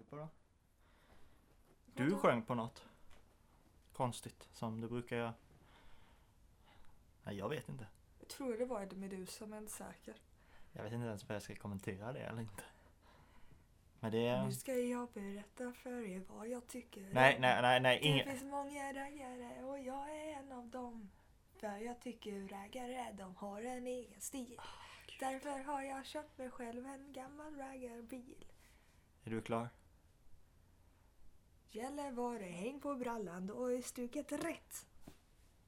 vi på då? Du sjöng på något konstigt som du brukar göra. Nej, jag vet inte. Jag tror det var Meduza men jag är inte säker. Jag vet inte ens vad jag ska kommentera det eller inte. Men det. Nu ska jag berätta för er vad jag tycker. Nej, nej, nej, nej, Det ingen... finns många raggare och jag är en av dem. För jag tycker raggare de har en egen stil. Ah, Därför har jag köpt mig själv en gammal raggarbil. Är du klar? Gällivare, häng på brallan, då är stuket rätt.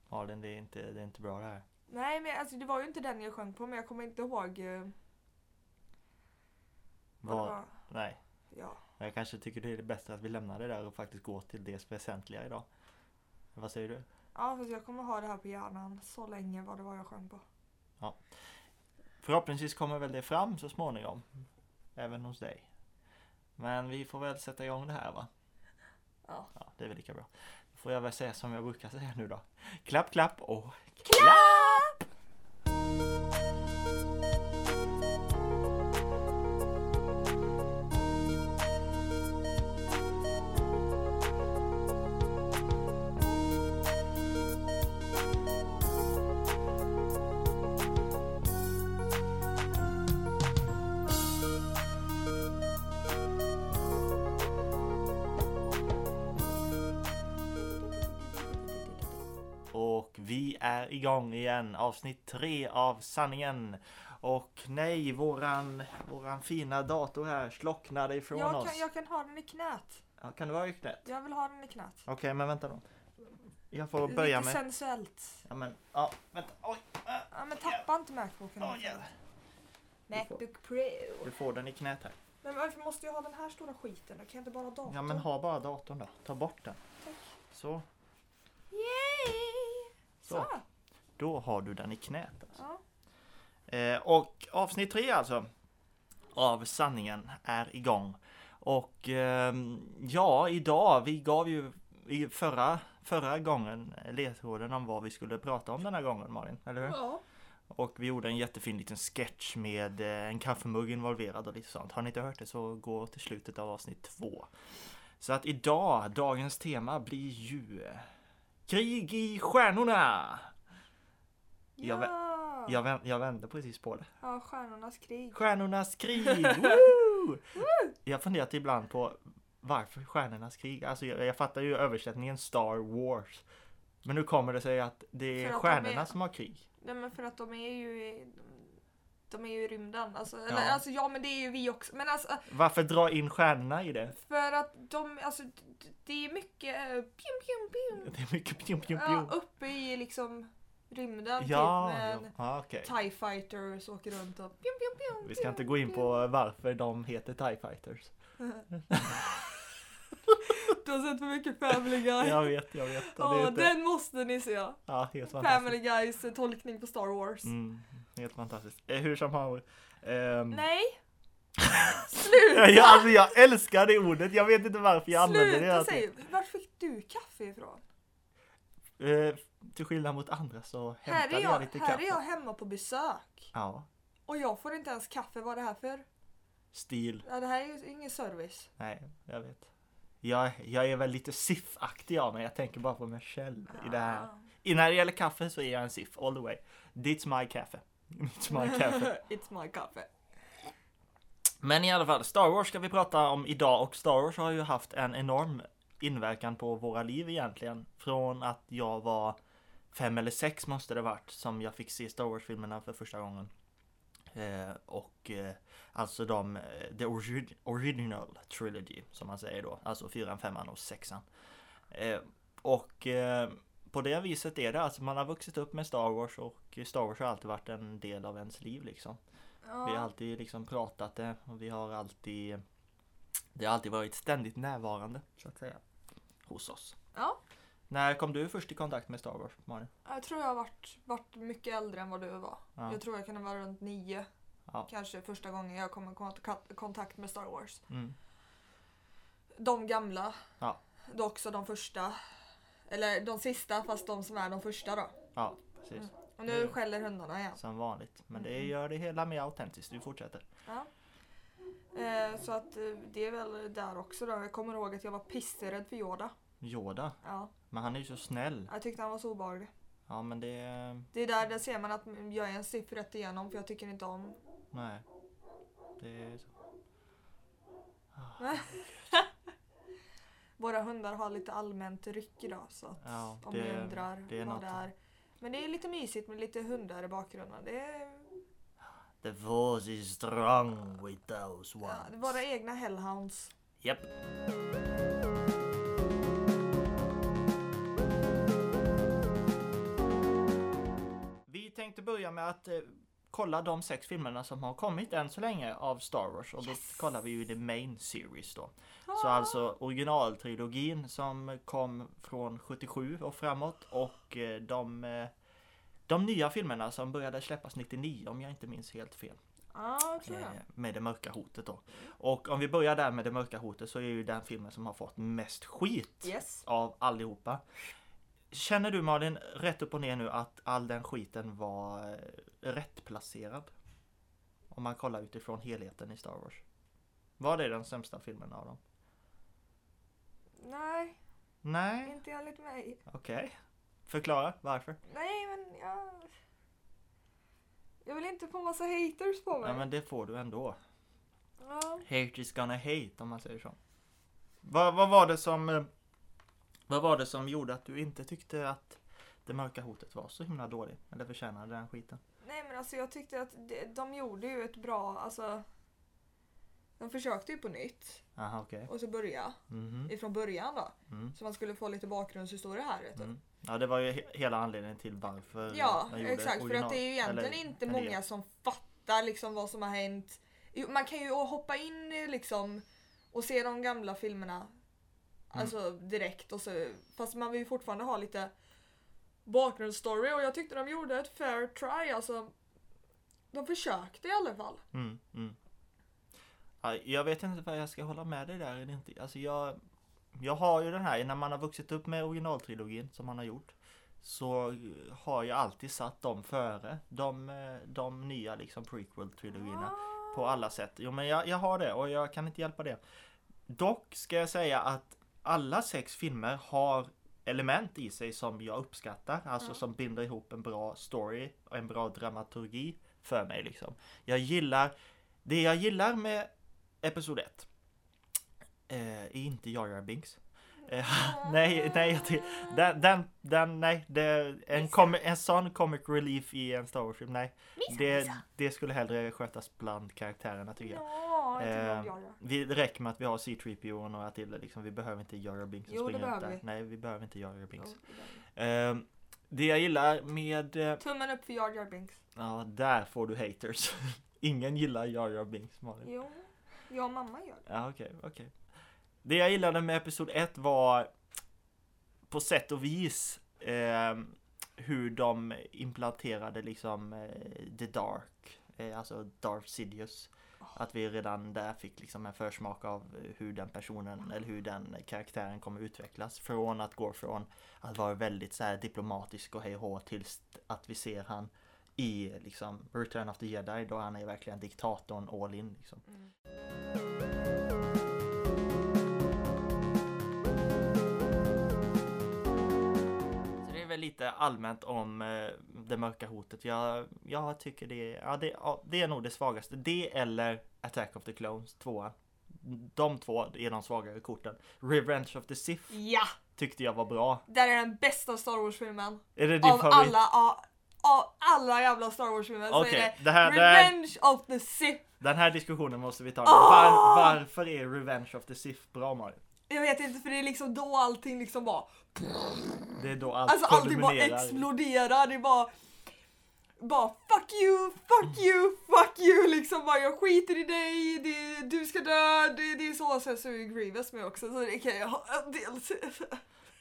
Malin, det är inte, det är inte bra det här. Nej men alltså det var ju inte den jag sjöng på men jag kommer inte ihåg eh, vad det Vad? var. Nej. Ja. Jag kanske tycker det är bättre att vi lämnar det där och faktiskt går till det väsentliga idag. Vad säger du? ja fast jag kommer ha det här på hjärnan så länge vad det var jag sjöng på. Förhoppningsvis kommer väl det fram så småningom. Även hos dig. Men vi får väl sätta igång det här va? Ja. Ja, det är väl lika bra. Då får jag väl säga som jag brukar säga nu då. Klapp, klapp och Klapp! Och är igång igen. Avsnitt tre av sanningen. Och nej, våran, våran fina dator här slocknade ifrån Jag oss. kan, jag kan ha den i knät. Ja, kan det vara i knät? Jag vill ha den i knät. Okej, men vänta då. Jag får börja Lite med... sensuellt. Ja, men, ja, vänta. Oj, äh, Ja men tappa inte Macbooken. oj, jävlar. Macbook Pro. Du får den i knät här. Men varför måste jag ha den här stora skiten? då? Kan jag inte bara ha datorn? Ja, men ha bara datorn då. Ta bort den. Tack. Så, Yay! Så. Så. då har du den i knät. Alltså. Ja. Eh, och avsnitt tre alltså av sanningen är igång. Och ehm, ja, idag, vi gav ju i förra, förra gången ledtråden om vad vi skulle prata om den här gången Malin, eller hur? ja. Och vi gjorde en jättefin liten sketch med eh, en kaffemugg involverad och lite sånt. Har ni inte hört det så gå till slutet av avsnitt två. Så att idag, dagens tema blir ju eh, Krig i stjärnorna! Jag vä- Ja. Jag, vän, jag vände precis på det. ja, Stjärnornas krig. Stjärnornas krig! Woo! Jag har funderat ibland på varför stjärnornas krig? Alltså jag, jag fattar ju översättningen Star Wars. Men nu kommer det sig att det är För stjärnorna är- som har krig. Nej men för att de är ju de är ju i rymden. Alltså, Ja. eller, alltså ja men det är ju vi också. Men alltså Varför dra in stjärnorna i det? för att de, alltså det är mycket uh, pjum pjum pjum. Det är mycket pjum pjum Ja, pjum. uppe i liksom rymden Ja, typ med ja. ja okej. TIE fighters åker runt och pjum pjum pjum. Vi ska inte gå in på varför de heter TIE Fighters. Du har sett för mycket Family Guy. Jag vet, jag vet. Ja, den måste ni se. Ja, helt Family. Guys eh, tolkning på Star Wars. Mm, helt fantastiskt. Eh, hur som har... ehm, Nej! Sluta! jag, alltså jag älskar det ordet. Jag vet inte varför jag använder det. Sluta säg! Var fick du kaffe ifrån? Eh, till skillnad mot andra så Här hämtade jag, jag, lite här kaffe. är jag hemma på besök. Ja, Och jag får inte ens kaffe. Vad är det här för? stil. Ja, det här är ju ingen service. Nej, jag vet. Jag, jag är väl lite SIF-aktig av mig. Jag tänker bara på mig själv i det här. Ah. I, när det gäller kaffe så är jag en SIF all the way. It's my kaffe. It's my kaffe. It's my kaffe. Men i alla fall, Star Wars ska vi prata om idag och Star Wars har ju haft en enorm inverkan på våra liv egentligen. Från att jag var fem eller sex måste det varit som jag fick se Star Wars-filmerna för första gången. Eh, och eh, alltså de, eh, the origi- original trilogy som man säger då. Alltså fyran, femman och sexan. Eh, och eh, på det viset är det alltså man har vuxit upp med Star Wars och Star Wars har alltid varit en del av ens liv liksom. Ja. Vi har alltid liksom pratat det och vi har alltid Det har alltid varit ständigt närvarande så att säga Hos oss ja. När kom du först i kontakt med Star Wars Malin? Jag tror jag har varit, varit mycket äldre än vad du var. Ja. Jag tror jag kan vara runt nio. Ja. Kanske första gången jag kom i kont- kontakt med Star Wars. Mm. De gamla. Ja. Då också de första. Eller de sista fast de som är de första då. Ja precis Mm. Och nu skäller hundarna igen. Som vanligt Men det Mm. gör det hela mer autentiskt, vi fortsätter Ja. Eh, så att eh, det är väl där också då. Jag kommer ihåg att jag var pissrädd för Yoda. Yoda. Ja, Men han är ju så snäll. jag tyckte han var så obehaglig. Ja men det... Det är där, där ser man att jag är en Sith rätt igenom för jag tycker inte om... Nej. Det är så. Våra hundar har lite allmänt ryck idag så att Ja, om det, ni undrar det är vad något. det är. Men det är lite mysigt med lite hundar i bakgrunden. Det är The force is strong with those ja, ones. det är våra egna hellhounds. Japp. Vi tänkte börja med att eh, kolla de sex filmerna som har kommit än så länge av Star Wars och då Yes. kollar vi ju the main series då. Ah. Så alltså originaltrilogin som kom från 77 och framåt och eh, de, eh, de nya filmerna som började släppas 99 om jag inte minns helt fel. Jag. Eh, med det mörka hotet då. Och om vi börjar där med det mörka hotet så är ju den filmen som har fått mest skit Yes. av allihopa. Känner du Malin rätt upp och ner nu att all den skiten var eh, rätt placerad? Om man kollar utifrån helheten i Star Wars. Var det den sämsta filmen av dem? Nej, Nej, inte enligt mig. okej. Förklara varför. Nej, men jag... Jag vill inte få massa haters på mig. Ja men det får du ändå. Ja. Hate is gonna hate om man säger så. Vad, vad var det som eh, Vad var det som gjorde att du inte tyckte att Det mörka hotet var så himla dålig? Eller förtjänade den skiten? Nej men alltså jag tyckte att de, de gjorde ju ett bra, alltså de försökte ju på nytt Aha okej. och så börja Mhm. ifrån början då. Mm. Så man skulle få lite bakgrundshistoria här vet du. Mm. Ja det var ju he- hela anledningen till varför Ja exakt för att det är ju egentligen eller inte många som fattar liksom vad som har hänt. Man kan ju hoppa in liksom och se de gamla filmerna Mm. Alltså direkt och så fast man vill ju fortfarande ha lite bakgrundsstory och jag tyckte de gjorde ett fair try alltså. De försökte i alla fall. Mm, mm. Ja, jag vet inte vad jag ska hålla med dig där eller inte. Alltså jag, jag har ju den här, när man har vuxit upp med originaltrilogin som man har gjort. Så har jag alltid satt dem före de, de nya liksom prequel-trilogierna. På alla sätt. Jo men jag, jag har det och jag kan inte hjälpa det. Dock ska jag säga att alla sex filmer har element i sig som jag uppskattar. Alltså Ja. som binder ihop en bra story och en bra dramaturgi för mig liksom. Jag gillar, det jag gillar med Episod 1 eh, är inte Jar Jar Binks. Eh, nej, nej, den, den, den, nej, det en, com- en sån comic relief i en Star Wars-film, nej. Det, det skulle hellre skötas bland karaktärerna tycker jag. Ja, Eh, jag. Vi, det räcker med att vi har C3PO och några till liksom. Vi behöver inte Jar Binks som Jo, springer runt där. vi. Nej, vi behöver inte Jar Binks. Jo, Ehm, det jag gillar med... eh, Tummen upp för Jar Jar Binks. Ja, där får du haters. Ingen gillar Jar Jar Binks, Malin. Jo, jag och mamma gör det. Ja, okej, okej. Det jag gillade med Episod 1 var på sätt och vis ehm, hur de implanterade liksom eh, The Dark, eh, alltså Darth Sidious. Att vi redan där fick liksom en försmak av hur den personen eller hur den karaktären kommer utvecklas. Från att gå från att vara väldigt så här diplomatisk och hej och hå tills att vi ser han i liksom Return of the Jedi då han är verkligen diktatorn all in liksom. Så det är väl lite allmänt om eh, det mörka hotet. Jag, jag tycker det, ja, det, ja, det är nog det svagaste. Det eller Attack of the Clones 2. De två är de svagare korten. Revenge of the Sith Ja! tyckte jag var bra. Där är den bästa Star Wars-filmen. Är det din Av favorit? alla, av, av alla jävla Star Wars-filmer så Okej, är det det här, det här, Revenge of the Sith. den här diskussionen måste vi ta. Åh! Var, varför är Revenge of the Sith bra Mario? Jag vet inte för det är liksom då allting liksom bara, Det är då allt alltså allting bara exploderar. Det är bara, bara fuck you, fuck you, fuck you liksom bara jag skiter i dig, det, du ska dö, det, det är så. Sen så är ju Grievous med också så det kan jag ha en del.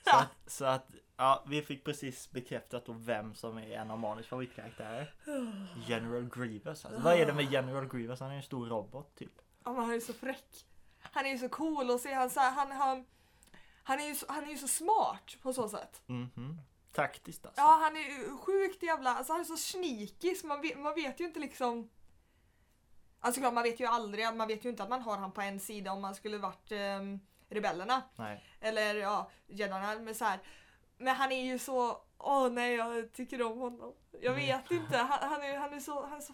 Så att, så att ja, vi fick precis bekräftat då vem som är en av Manis favoritkaraktärer. General Grievous. Alltså, vad är det med General Grievous? Han är en stor robot typ. Ja men han är så fräck. Han är ju så cool och se han så här, han, han, han, är ju så, han är ju så smart på så sätt. Mhm. Taktiskt alltså. Ja han är ju sjukt jävla, alltså han är så sneaky så man vet, man vet ju inte liksom Alltså klart man vet ju aldrig, man vet ju inte att man har han på en sida om man skulle varit ehm, rebellerna. Nej. Eller ja, jedarna. Men så här. Men han är ju så, åh nej jag tycker om honom. Jag Mm. vet inte, han, han, är, han, är så, han är så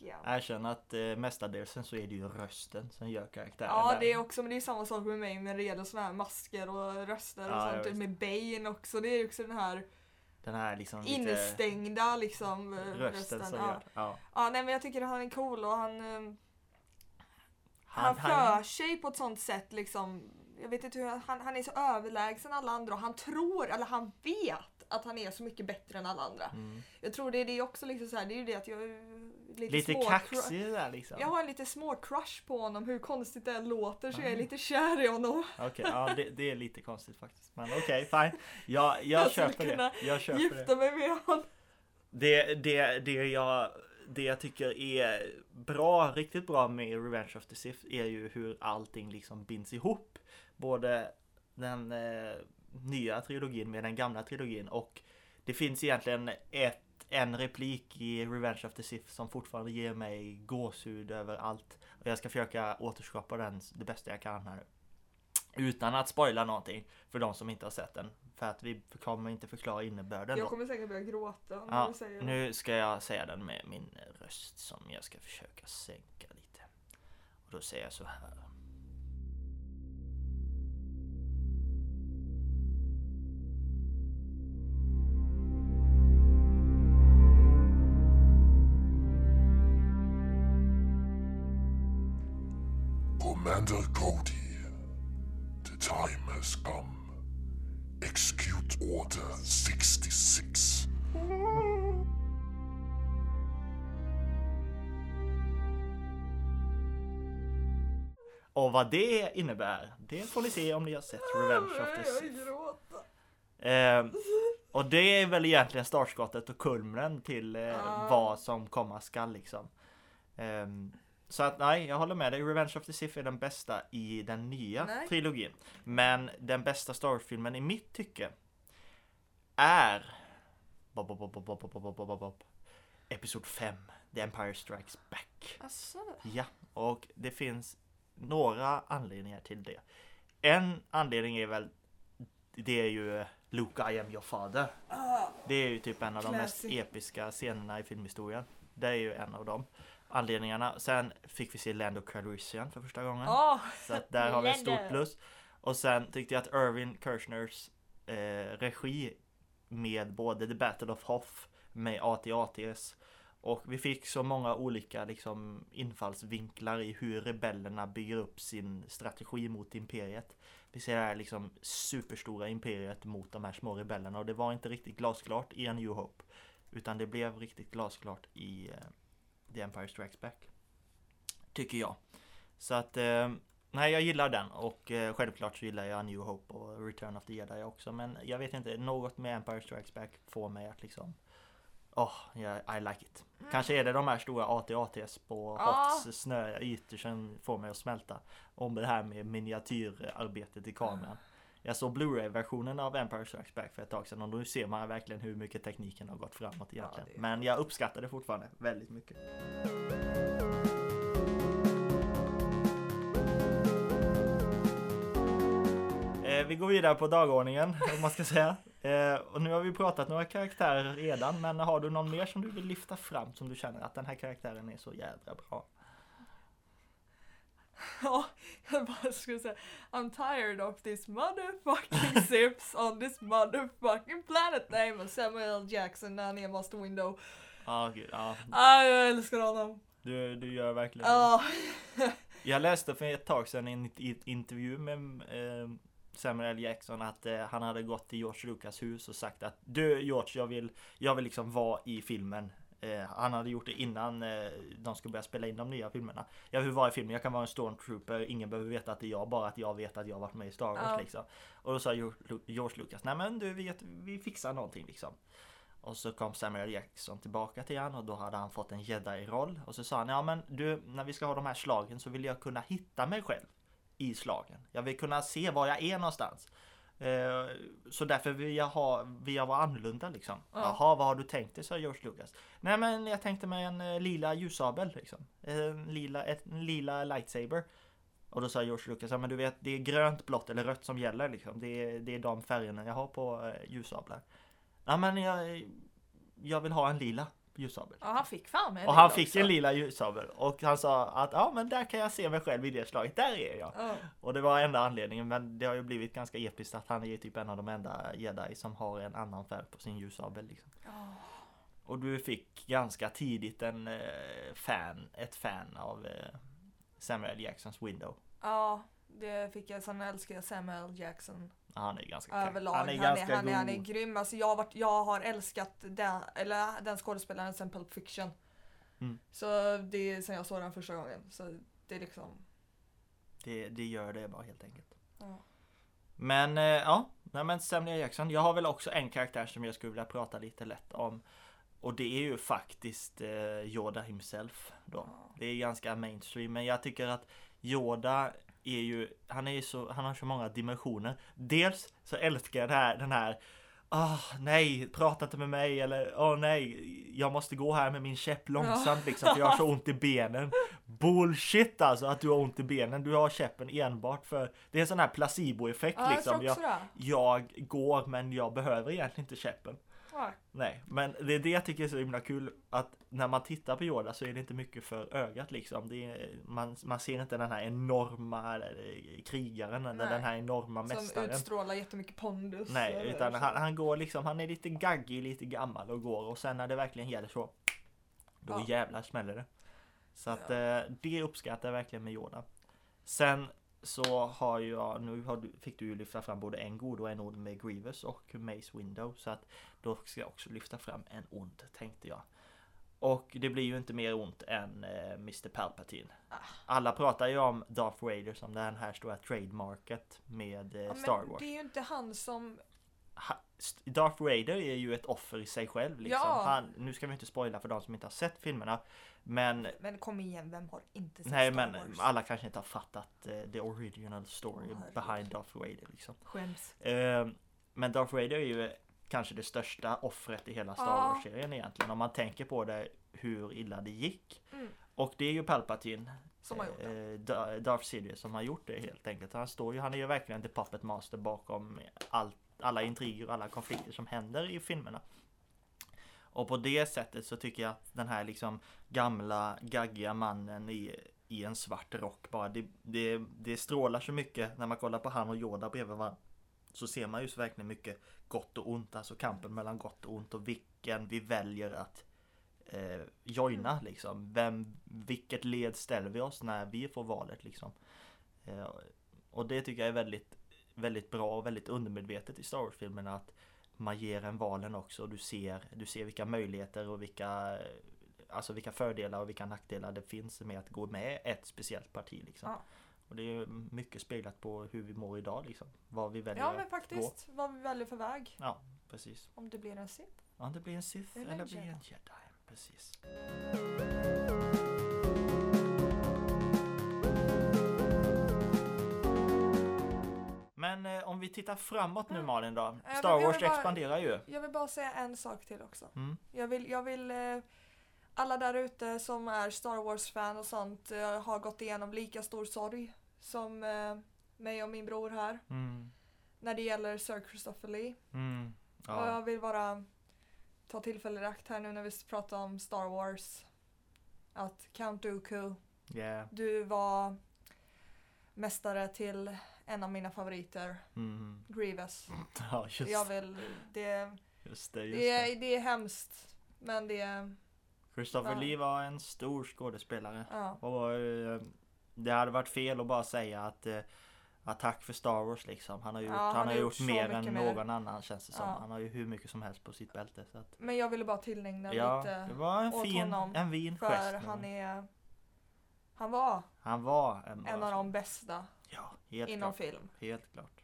fräck igen. Erkänn att eh, mestadels så är det ju rösten som gör karaktären. Ja det är också, men det är samma sak med mig det gäller såna här masker och röster och Ja, sånt. visst. Med Bane också, det är också den här Den här liksom instängda liksom eh, rösten som ja. Ja. ja nej men jag tycker att han är cool och han, eh, Han, han, han, för sig på ett sånt sätt liksom. Jag vet inte hur, han, han är så överlägsen alla andra och han tror, eller han vet att han är så mycket bättre än alla andra. mm. Jag tror det är det också liksom så här, det är ju det att jag lite, Lite små kaxig där liksom. Jag har en lite små crush på honom, hur konstigt det än låter så jag är Ah. lite kär i honom. Okej, ja det, det är lite konstigt faktiskt. Men okej, fine. Jag, jag, Jag köper det. Jag köper det. Gifta mig med honom. Det, det, det, jag, det jag tycker är bra, riktigt bra med Revenge of the Sith är ju hur allting liksom binds ihop. Både den eh, nya trilogin med den gamla trilogin och det finns egentligen ett, en replik i Revenge of the Sith som fortfarande ger mig gåshud över allt. Och jag ska försöka återskapa den det bästa jag kan här. Utan att spoila någonting för de som inte har sett den. För att vi kommer inte förklara innebörden. Jag kommer säkert börja gråta när Ja, du säger det. nu ska jag säga den med min röst som jag ska försöka sänka lite. Och då säger jag så här. Commander Cody, the time has come. Execute Order 66. Och vad det innebär, det får ni se om ni har sett Revenge of the Sith. Ehm, och det är väl egentligen startskottet och kulmen till eh, Ah. vad som komma skall liksom. Ehm, så att nej, jag håller med dig. Revenge of the Sith är den bästa i den nya nej. trilogin. Men den bästa Star Wars-filmen i mitt tycke är... Bob, bob, bob, bob, bob, bob, Episod 5, The Empire Strikes Back. Asså. Ja, och det finns några anledningar till det. En anledning är väl, det är ju Luke I am your father. Ah. Det är ju typ en av classic. de mest episka scenerna i filmhistorien. Det är ju en av dem anledningarna. Sen fick vi se Lando Calrissian för första gången. ah, Så att där har vi ett stort plus. Och sen tyckte jag att Irvin Kershner's eh, regi med både The Battle of Hoth med AT-ATs och vi fick så många olika liksom infallsvinklar i hur rebellerna bygger upp sin strategi mot imperiet. Vi ser det här liksom superstora imperiet mot de här små rebellerna och det var inte riktigt glasklart i A New Hope. Utan det blev riktigt glasklart i eh, The Empire Strikes Back. Tycker jag. Så att eh, Nej jag gillar den och eh, självklart så gillar jag New Hope och Return of the Jedi också men jag vet inte, något med Empire Strikes Back får mig att liksom Åh, yeah, I like it. Kanske är det de här stora AT-ATs på Ja. Hots snöiga ytor som får mig att smälta. Om det här med miniatyrarbetet i kameran. Jag såg Blu-ray-versionen av Empire Strikes Back för ett tag sedan och nu ser man verkligen hur mycket tekniken har gått framåt egentligen. det är Men jag uppskattar det fortfarande väldigt mycket. Eh, vi går vidare på dagordningen om man ska säga. Eh, och nu har vi pratat några karaktärer redan men har du någon mer som du vill lyfta fram som du känner att den här karaktären är så jädra bra? Ja, jag bara skulle säga I'm tired of this motherfucking sips on this motherfucking planet name of Samuel. Jackson är Master Window. Ja, gud, ja. Ah, jag älskar honom. Du, du gör verkligen det. Ja. Jag läste för ett tag sedan i en intervju med eh, Samuel. Jackson att eh, han hade gått till George Lucas hus och sagt att du George, jag vill, jag vill liksom vara i filmen. Eh, han hade gjort det innan eh, de skulle börja spela in de nya filmerna. Jag vill vara i filmen, jag kan vara en stormtrooper, ingen behöver veta att det är jag, bara att jag vet att jag har varit med i Star Wars Ja. liksom. Och då sa George Lucas, nej men du vet, vi fixar någonting liksom. Och så kom Samuel. Jackson tillbaka till han och då hade han fått en jedi-roll. Och så sa han, ja men du, när vi ska ha de här slagen så vill jag kunna hitta mig själv i slagen. Jag vill kunna se var jag är någonstans. Eh, så därför vill jag ha, vill jag vara annorlunda liksom. Ja. Jaha, vad har du tänkt dig? sa George Lucas. Nej men jag tänkte mig en eh, lila ljussabel liksom. En lila, ett, en lila lightsaber. Och då sa George Lucas, ja men du vet det är grönt, blått eller rött som gäller liksom. Det är, det är de färgerna jag har på eh, ljussablar. Ja men jag, jag vill ha en lila ljussabel. Ja, han fick fan med Och han fick en lila ljussabel och han sa att ja men där kan jag se mig själv i det slaget, där är jag. Ja. Och det var enda anledningen men det har ju blivit ganska episkt att han är typ en av de enda jedi som har en annan färg på sin ljussabel liksom. Och du fick ganska tidigt en eh, fan, ett fan av eh, Samuel Jacksons Window. ja, det fick jag. Sen älskar jag Samuel Jackson Ja, Han är ganska överlag. Han är Han är, ganska han är, han är god. grym. Alltså jag, har varit, jag har älskat den, eller den skådespelaren sen Pulp Fiction. Mm. Så det är sen jag såg den första gången. Så det är liksom... Det, det gör det bara helt enkelt. Ja. Men eh, ja, nej men Samuel Jackson. Jag har väl också en karaktär som jag skulle vilja prata lite lätt om. Och det är ju faktiskt eh, Yoda himself då. Det är ganska mainstream men jag tycker att Yoda är ju, han är ju så, han har så många dimensioner. Dels så älskar jag det här, den här Ah, nej, prata inte med mig eller åh nej, jag måste gå här med min käpp långsamt liksom för jag har så ont i benen. Bullshit alltså att du har ont i benen. Du har käppen enbart för det är en sån här placeboeffekt Ja, jag liksom. Jag, det. jag går men jag behöver egentligen inte käppen. Ja. Nej, men det är det jag tycker är så himla kul att när man tittar på Yoda så är det inte mycket för ögat liksom. Det är, man, man ser inte den här enorma krigaren eller den här enorma Som mästaren. utstrålar jättemycket pondus. Nej, utan han, han går liksom, han är lite gaggig, lite gammal och går och sen när det verkligen gäller så då Ja. jävlar smäller det. Så att eh, det uppskattar jag verkligen med Yoda. Sen så har jag, nu har du, fick du ju lyfta fram både en god och en ond med Grievous och Mace Window. Så att då ska jag också lyfta fram en ond tänkte jag. Och det blir ju inte mer ont än eh, Mr Palpatine. Ah. Alla pratar ju om Darth Vader som den här stora trademarket med eh, Ja, men Star Wars. Det är ju inte han som... Ha- Darth Vader är ju ett offer i sig själv liksom. Ja. Han, nu ska vi inte spoila för de som inte har sett filmerna. Men Men kom igen, vem har inte sett nej Star men Wars? alla kanske inte har fattat eh, the original story herregud. behind Darth Vader liksom. Skäms. Eh, men Darth Vader är ju kanske det största offret i hela Star. Wars-serien egentligen. Om man tänker på det hur illa det gick. Mm. Och det är ju Palpatine Som har gjort det. eh, Da- Darth Sidious som har gjort det helt enkelt. Han står ju, han är ju verkligen the puppet master bakom allt, alla intriger och alla konflikter som händer i filmerna. Och på det sättet så tycker jag att den här liksom gamla gaggiga mannen i, i en svart rock bara det, det, det strålar så mycket när man kollar på han och Yoda bredvid varandra. Så ser man ju så verkligen mycket gott och ont, alltså kampen mellan gott och ont och vilken vi väljer att eh, joina liksom. Vem, vilket led ställer vi oss när vi får valet liksom. Eh, och det tycker jag är väldigt, väldigt bra och väldigt undermedvetet i Star Wars-filmerna att man ger en valen också och du ser, du ser vilka möjligheter och vilka Alltså vilka fördelar och vilka nackdelar det finns med att gå med ett speciellt parti liksom. Ja. Och det är mycket speglat på hur vi mår idag liksom. Vad vi väljer Ja men att gå. faktiskt, vad vi väljer för väg. Ja, precis. Om det blir en Sith. Ja, det blir en Sith Eller eller, blir en. Jedi. Precis. Men eh, om vi tittar framåt nu Malin då. Star Wars bara- expanderar ju. Jag vill bara säga en sak till också. Mm. Jag vill, jag vill eh, alla där ute som är Star Wars-fan och sånt eh, har gått igenom lika stor sorg som eh, mig och min bror här. Mm. När det gäller Sir Christopher Lee. Mm. Och Ja. jag vill bara ta tillfället i akt här nu när vi pratar om Star Wars. Att Count Dooku, Yeah. du var mästare till en av mina favoriter, Mm. Grievous. Ja, just, Jag vill, det, just det. Just det, är, det är hemskt. Men det är, Christopher Ja. Lee var en stor skådespelare. ja. Och eh, det hade varit fel att bara säga att eh, att tack för Star Wars liksom. Han har gjort, Ja, han har gjort så mer än mer. någon annan känns det som. Ja. Han har ju hur mycket som helst på sitt bälte. Så att, Men jag ville bara tillägna ja, lite. det var en åt fin, honom, en fin För gest. han är, han var han var en, en av de bästa Ja, helt inom klart. film. Helt klart.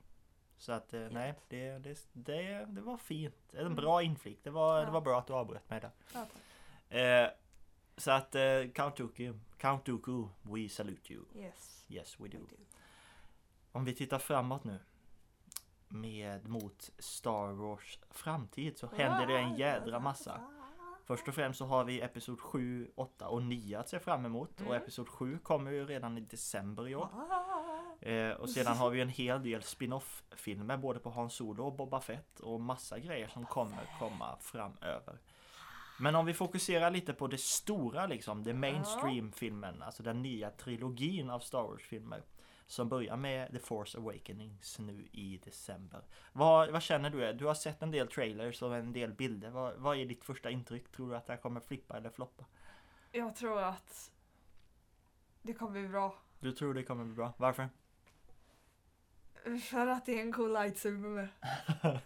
Så att eh, nej, det, det, det, det var fint. En Mm. bra inflik. Det var, det Ja. var bra att du avbröt mig där. Ja. Eh, så att eh, Count Dooku, Count Dooku, we salute you. Yes. Yes we do. we do. Om vi tittar framåt nu. med mot Star Wars framtid så händer det en jädra massa. Först och främst så har vi Episod 7, 8 och 9 att se fram emot och Episod 7 kommer ju redan i december i år. Eh, och sedan har vi en hel del spin-off filmer både på Han Solo och Boba Fett och massa grejer som kommer komma framöver. Men om vi fokuserar lite på det stora liksom, det mainstream filmen, alltså den nya trilogin av Star Wars filmer. Som börjar med The Force Awakenings nu i december. Vad, vad känner du? Du har sett en del trailers och en del bilder. Vad, vad är ditt första intryck? Tror du att det här kommer flippa eller floppa? Jag tror att det kommer bli bra. Du tror det kommer bli bra. Varför? För att det är en cool lightsaber med.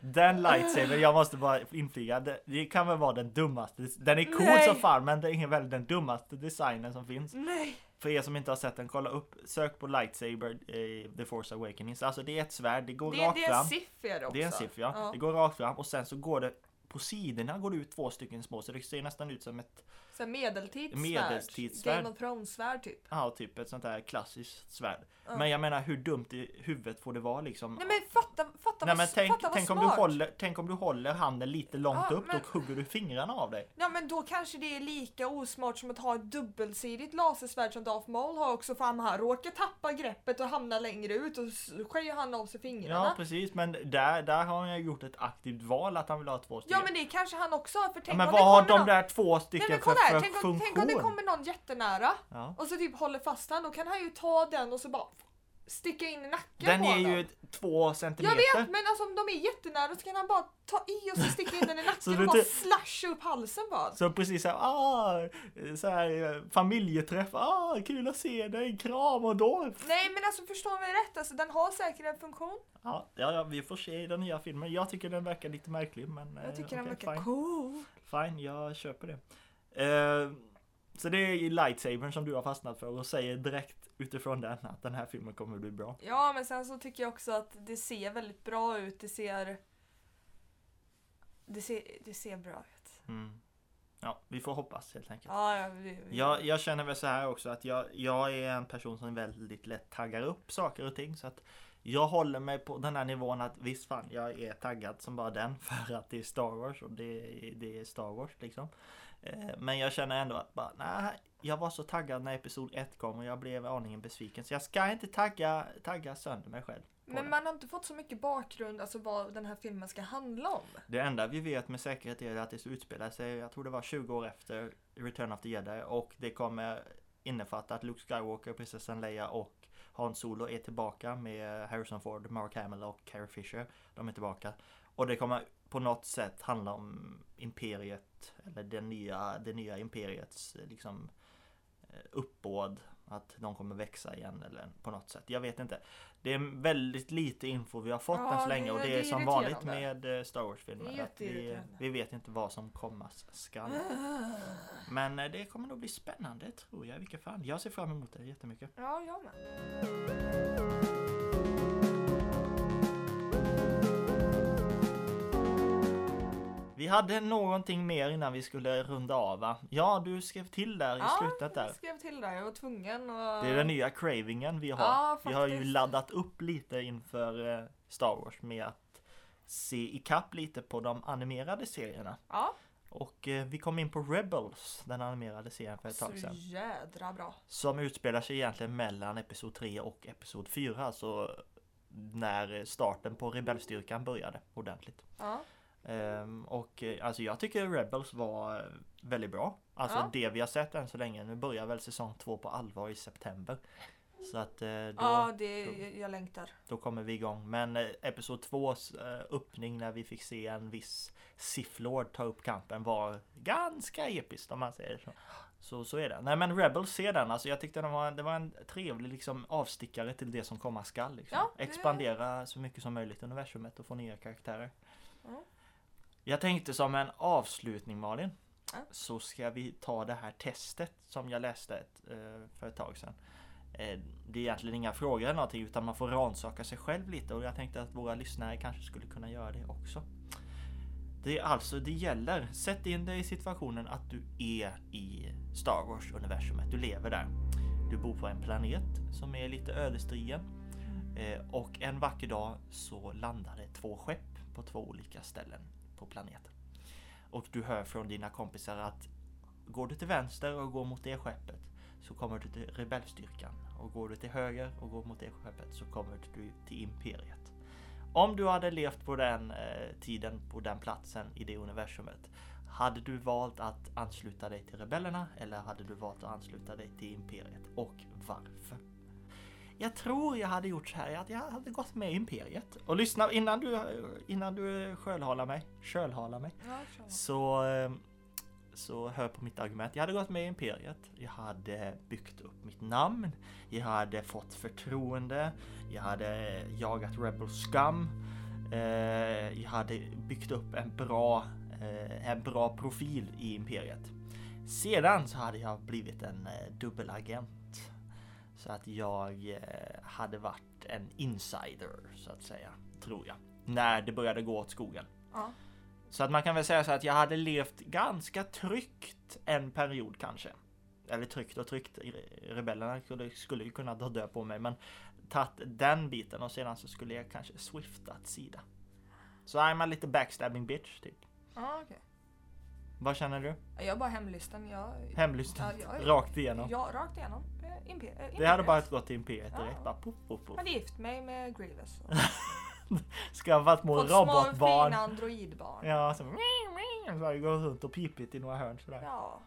Den lightsaber, jag måste bara inflyga, det, det kan väl vara den dummaste. Den är cool Nej. som fan men det är väl den dummaste designen som finns. Nej! För er som inte har sett den, kolla upp, sök på lightsaber eh, The Force Awakenings. Alltså det är ett svärd, det går Det, rakt det är en fram. siff är det också. Det är en siff ja. Det går rakt fram och sen så går det på sidorna går det ut två stycken små så det ser nästan ut som ett, Så medeltidssvärd. Medeltidssvärd. Game of Thrones-svärd typ. ja typ ett sånt där klassiskt svärd. Ja. Men jag menar hur dumt i huvudet får det vara liksom? Nej men fatta, fatta Nej vad, men tänk, fatta vad tänk, om smart. du håller, tänk om du håller handen lite långt Ja, upp, men- då hugger du fingrarna av dig. Ja men då kanske det är lika osmart som att ha ett dubbelsidigt lasersvärd som Darth Maul har också för han råkar tappa greppet och hamna längre ut och skär han av sig fingrarna. Ja precis, men där, där har han ju gjort ett aktivt val att han vill ha två stycken. Ja men det kanske han också har för Ja, tänk men om vad har de någon... där två Nej stycken men för, kolla här, för tänk om, funktion? tänk om det kommer någon jättenära ja. och så typ håller fast han, då kan han ju ta den och så bara sticka in i nacken Den på är honom. ju två Jag centimeter. vet men alltså om de är jättenära så kan han bara ta i och så sticka in den i nacken och bara slasha upp halsen bara. Så precis såhär, ah, så här, eh, familjeträff, ah, kul att se dig, kram och då. Nej men alltså förstår mig rätt, alltså den har säkert en funktion. Ja, ja, ja, vi får se i den nya filmen. Jag tycker den verkar lite märklig men Jag tycker eh, den verkar fine. cool. Fine, jag köper det. Eh, så det är lightsabern som du har fastnat för och säger direkt utifrån den att den här filmen kommer att bli bra. Ja men sen så tycker jag också att det ser väldigt bra ut. Det ser... Det ser, det ser bra ut. Mm. Ja, vi får hoppas helt enkelt. Ja, ja, vi, vi, Jag, jag känner väl så här också att jag, jag är en person som väldigt lätt taggar upp saker och ting så att jag håller mig på den här nivån att visst fan jag är taggad som bara den för att det är Star Wars och det, det är Star Wars liksom. Eh, Men jag känner ändå att bara, nej, jag var så taggad när Episod 1 kom och jag blev aningen besviken så jag ska inte tagga, tagga sönder mig själv. Men det. man har inte fått så mycket bakgrund, alltså vad den här filmen ska handla om. Det enda vi vet med säkerhet är att det utspelar sig, jag tror det var 20 år efter Return of the Jedi och det kommer innefatta att Luke Skywalker, prinsessan Leia och Han Solo är tillbaka med Harrison Ford, Mark Hamill och Carrie Fisher. De är tillbaka. Och det kommer på något sätt handla om Imperiet, eller det nya, det nya Imperiets eh, liksom eh, uppbåd. Att de kommer växa igen eller på något sätt. Jag vet inte. Det är väldigt lite info vi har fått Ja, än så länge och det- det, är som vanligt med eh, Star Wars-filmer. Vi, vi vet inte vad som komma skall. Men det kommer nog bli spännande tror jag i vilket fall. Jag ser fram emot det jättemycket. Ja, jag med. Vi hade någonting mer innan vi skulle runda av va? Ja, du skrev till där i slutet där. jag skrev till dig, jag var tvungen och... Det är den nya cravingen vi har. Ja, vi har ju laddat upp lite inför eh, Star Wars med att se ikapp lite på de animerade serierna. Ja, Och eh, vi kom in på Rebels, den animerade serien för ett så tag sedan. jädra bra. Som utspelar sig egentligen mellan Episod 3 och Episod 4. Alltså när starten på rebellstyrkan började ordentligt. Ja, Ehm, och eh, alltså jag tycker Rebels var eh, väldigt bra. Alltså Ja. det vi har sett än så länge. Nu börjar väl säsong 2 på allvar i september. Så att eh, då, ja det, jag längtar. då kommer vi igång. Men eh, Episod 2s eh, öppning när vi fick se en viss Sith Lord ta upp kampen var ganska episkt om man säger så. Så, så är det. Nej men Rebels, se den. Alltså jag tyckte den var, det var en trevlig liksom avstickare till det som komma skall. Liksom. Ja, det- Expandera så mycket som möjligt i universumet och få nya karaktärer. Ja. Jag tänkte som en avslutning Malin. Ja. Så ska vi ta det här testet som jag läste ett, eh, för ett tag sedan. Eh, Det är egentligen inga frågor eller någonting utan man får rannsaka sig själv lite och jag tänkte att våra lyssnare kanske skulle kunna göra det också. Det är alltså, det gäller, sätt in dig i situationen att du är i Star Wars universumet, du lever där. Du bor på en planet som är lite ödesdigen. Eh, och en vacker dag så landade två skepp på två olika ställen på planeten. Och du hör från dina kompisar att går du till vänster och går mot det skeppet så kommer du till rebellstyrkan. Och går du till höger och går mot det skeppet så kommer du till imperiet. Om du hade levt på den eh, tiden, på den platsen i det universumet. Hade du valt att ansluta dig till rebellerna eller hade du valt att ansluta dig till imperiet? Och varför? Jag tror jag hade gjort så här att jag hade gått med i imperiet. Och lyssna innan du, innan du skölhalar mig, kölhalar mig. Ja, så. Så, eh, så hör på mitt argument. Jag hade gått med i Imperiet. Jag hade byggt upp mitt namn. Jag hade fått förtroende. Jag hade jagat Rebel Scum. Eh, Jag hade byggt upp en bra, eh, en bra profil i Imperiet. Sedan så hade jag blivit en dubbelagent. Så att jag eh, hade varit en insider så att säga, tror jag. När det började gå åt skogen. Ja. Så att man kan väl säga så att jag hade levt ganska tryggt en period kanske. Eller tryggt och tryggt. Rebellerna skulle, skulle ju kunna ta död på mig men tagit den biten och sedan så skulle jag kanske swiftat sida. Så I'm a lite backstabbing bitch typ. Ja, okej. Vad känner du? Jag är bara hemlysten. Jag, Hemlysten? Ja, jag är- Rakt igenom? Ja, rakt igenom. Eh, Imper- eh, Det hade imperiet. bara gått till Imperiet direkt. Ja. Bara, puff, puff, puff. Hade gift mig med Grievous. Ska ha varit små robotbarn. fina androidbarn. Ja, så, så jag gått runt och pipit i några hörn sådär. Ja.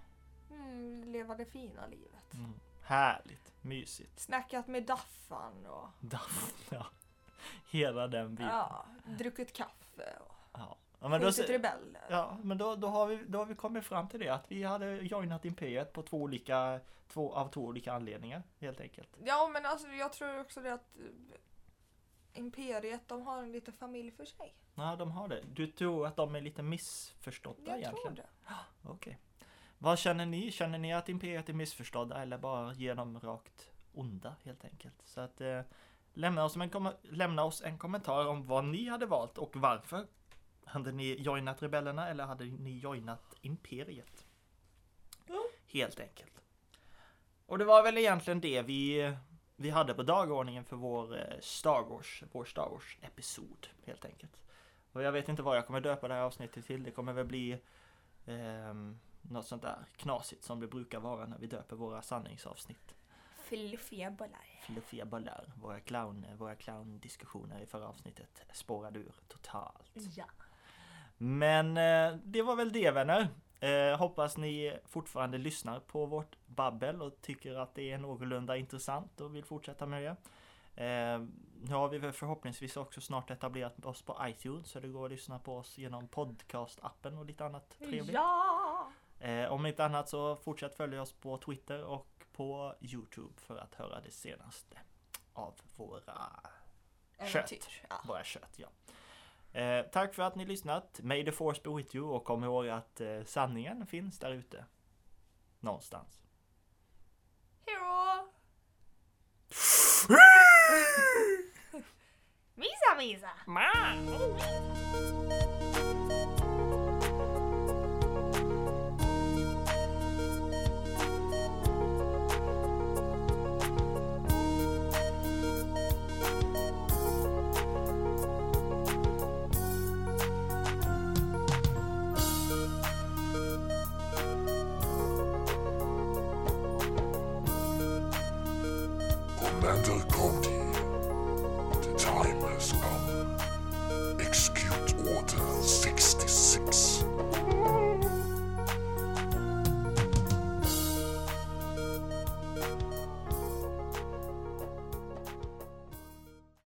Mm, leva det fina livet. Mm. Härligt, mysigt. Snackat med Daffan och Daff, ja. Hela den biten. ja, druckit kaffe och Ja. Ja, men då, rebeller. ja, men då, då, har vi, då har vi kommit fram till det att vi hade joinat Imperiet på två olika, två, av två olika anledningar helt enkelt. Ja men alltså jag tror också det att eh, Imperiet de har en liten familj för sig. Ja, de har det. Du tror att de är lite missförstådda Jag egentligen? tror det. Okej. Vad känner ni? Känner ni att Imperiet är missförstådda eller bara ger dem rakt onda helt enkelt? Så att eh, lämna, oss en lämna oss en kommentar om vad ni hade valt och varför. Hade ni joinat rebellerna eller hade ni joinat Imperiet? Helt enkelt. Och det var väl egentligen det vi, vi hade på dagordningen för vår eh, Star Wars, vår Star Wars episod helt enkelt. Och jag vet inte vad jag kommer döpa det här avsnittet till. Det kommer väl bli ehm, något sånt där knasigt som det brukar vara när vi döper våra sanningsavsnitt. Fluffiga bollar. Fluffiga bollar. Våra clown, våra clowndiskussioner i förra avsnittet spårade ur totalt. Ja. Men eh, det var väl det vänner. Eh, hoppas ni fortfarande lyssnar på vårt babbel och tycker att det är någorlunda intressant och vill fortsätta med det. Eh, nu har vi väl förhoppningsvis också snart etablerat oss på iTunes så det går att lyssna på oss genom podcast-appen och lite annat trevligt. Ja! Eh, om inte annat så fortsätt följa oss på Twitter och på Youtube för att höra det senaste av våra Äventyr. Kött. Ja. Bara kött, ja. Eh, tack för att ni lyssnat. May the force be with you och kom ihåg att eh, sanningen finns där ute. Någonstans. Hero! Misa misa! Ma!